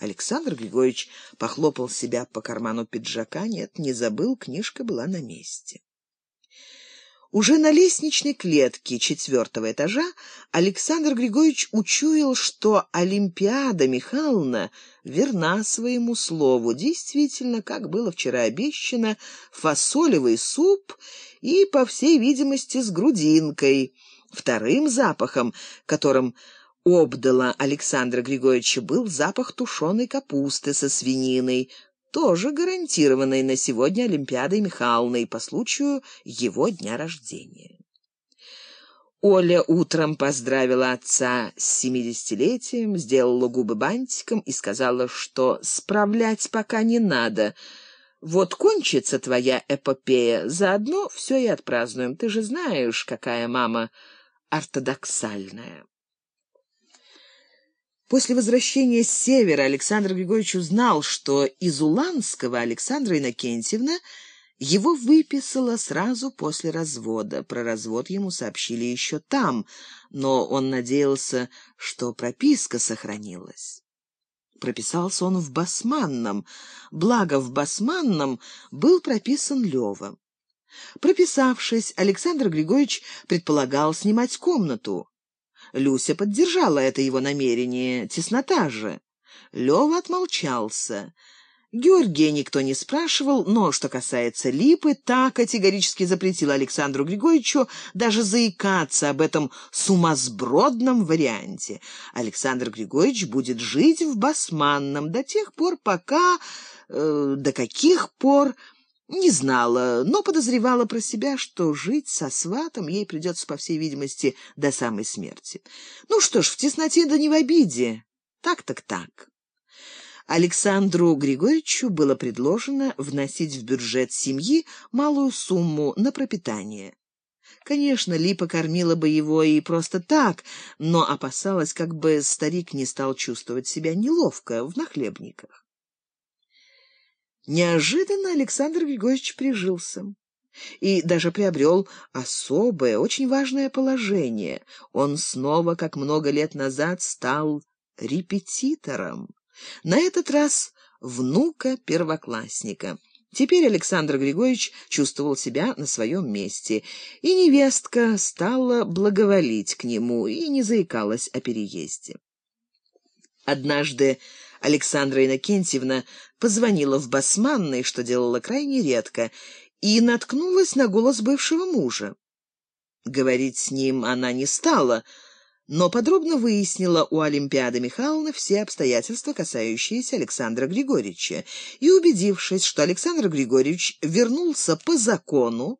Александр Григорьевич похлопал себя по карману пиджака. Нет, не забыл, книжка была на месте. Уже на лестничной клетке четвертого этажа Александр Григорьевич учуял, что Олимпиада Михайловна верна своему слову. Действительно, как было вчера обещано, фасолевый суп и, по всей видимости, с грудинкой. Вторым запахом, которым обдала Александра Григорьевича, был запах тушеной капусты со свининой, тоже гарантированной на сегодня Олимпиадой Михайловной по случаю его дня рождения. Оля утром поздравила отца с семидесятилетием, сделала губы бантиком и сказала, что справлять пока не надо. Вот кончится твоя эпопея, заодно все и отпразднуем. Ты же знаешь, какая мама ортодоксальная. После возвращения с севера Александр Григорьевич узнал, что из Уланского Александра Иннокентьевна его выписала сразу после развода. Про развод ему сообщили еще там, но он надеялся, что прописка сохранилась. Прописался он в Басманном, благо в Басманном был прописан Лева. Прописавшись, Александр Григорьевич предполагал снимать комнату. Люся поддержала это его намерение, теснота же. Лёва отмолчался. Георгия никто не спрашивал, но, что касается Липы, так категорически запретил Александру Григорьевичу даже заикаться об этом сумасбродном варианте. Александр Григорьевич будет жить в Басманном до тех пор, пока... Э, до каких пор... Не знала, но подозревала про себя, что жить со сватом ей придется, по всей видимости, до самой смерти. Ну что ж, в тесноте да не в обиде. Так так так. Александру Григорьевичу было предложено вносить в бюджет семьи малую сумму на пропитание. Конечно, Липа кормила бы его и просто так, но опасалась, как бы старик не стал чувствовать себя неловко в нахлебниках. Неожиданно Александр Григорьевич прижился и даже приобрел особое, очень важное положение. Он снова, как много лет назад, стал репетитором. На этот раз внука первоклассника. Теперь Александр Григорьевич чувствовал себя на своем месте, и невестка стала благоволить к нему и не заикалась о переезде. Однажды Александра Иннокентьевна позвонила в Басманной, что делала крайне редко, и наткнулась на голос бывшего мужа. Говорить с ним она не стала, но подробно выяснила у Олимпиады Михайловны все обстоятельства, касающиеся Александра Григорьевича, и, убедившись, что Александр Григорьевич вернулся по закону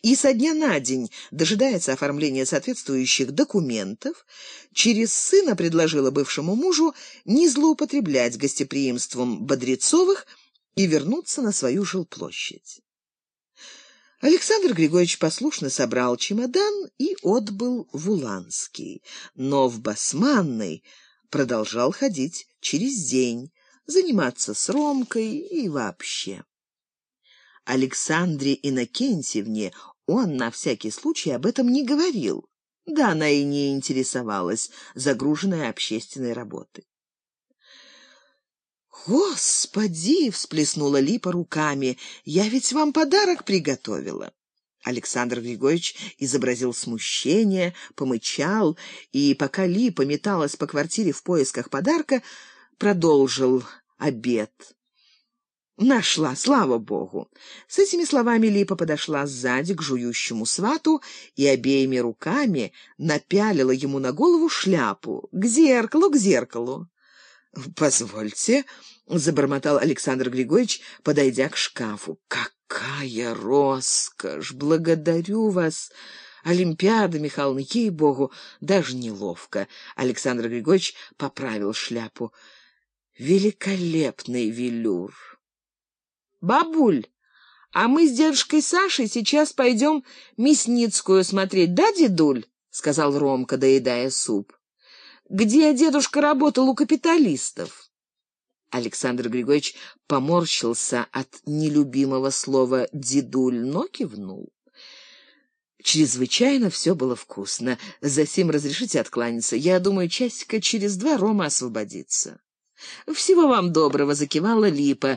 и со дня на день дожидается оформления соответствующих документов, через сына предложила бывшему мужу не злоупотреблять гостеприимством Бодрецовых и вернуться на свою жилплощадь. Александр Григорьевич послушно собрал чемодан и отбыл в Уланский, но в Басманной продолжал ходить через день, заниматься с Ромкой и вообще. Александре Иннокентьевне он на всякий случай об этом не говорил. Да она и не интересовалась, загруженная общественной работой. «Господи!» — всплеснула Липа руками. «Я ведь вам подарок приготовила». Александр Григорьевич изобразил смущение, помычал, и, пока Липа металась по квартире в поисках подарка, продолжил обед. «Нашла, слава богу!» С этими словами Липа подошла сзади к жующему свату и обеими руками напялила ему на голову шляпу. «К зеркалу, к зеркалу!» «Позвольте», — забормотал Александр Григорьевич, подойдя к шкафу. «Какая роскошь! Благодарю вас!» Олимпиада, Михайловна, ей-богу, даже неловко. Александр Григорьевич поправил шляпу. Великолепный велюр. Бабуль, а мы с дедушкой Сашей сейчас пойдем Мясницкую смотреть, да, дедуль? сказал Ромка, доедая суп где дедушка работал у капиталистов. Александр Григорьевич поморщился от нелюбимого слова «дедуль», но кивнул. Чрезвычайно все было вкусно. Засим разрешите откланяться. Я думаю, часика через два Рома освободится. «Всего вам доброго», — закивала Липа.